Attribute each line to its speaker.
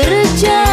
Speaker 1: bekerja